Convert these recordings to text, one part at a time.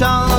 chance.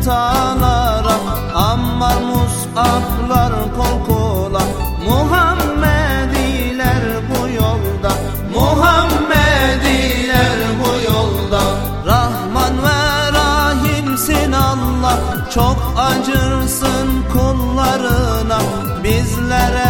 kıtalara Ammar Mus'aflar kol kola. Muhammediler bu yolda Muhammediler bu yolda. Rahman ve Rahimsin Allah Çok acırsın kullarına. Bizlere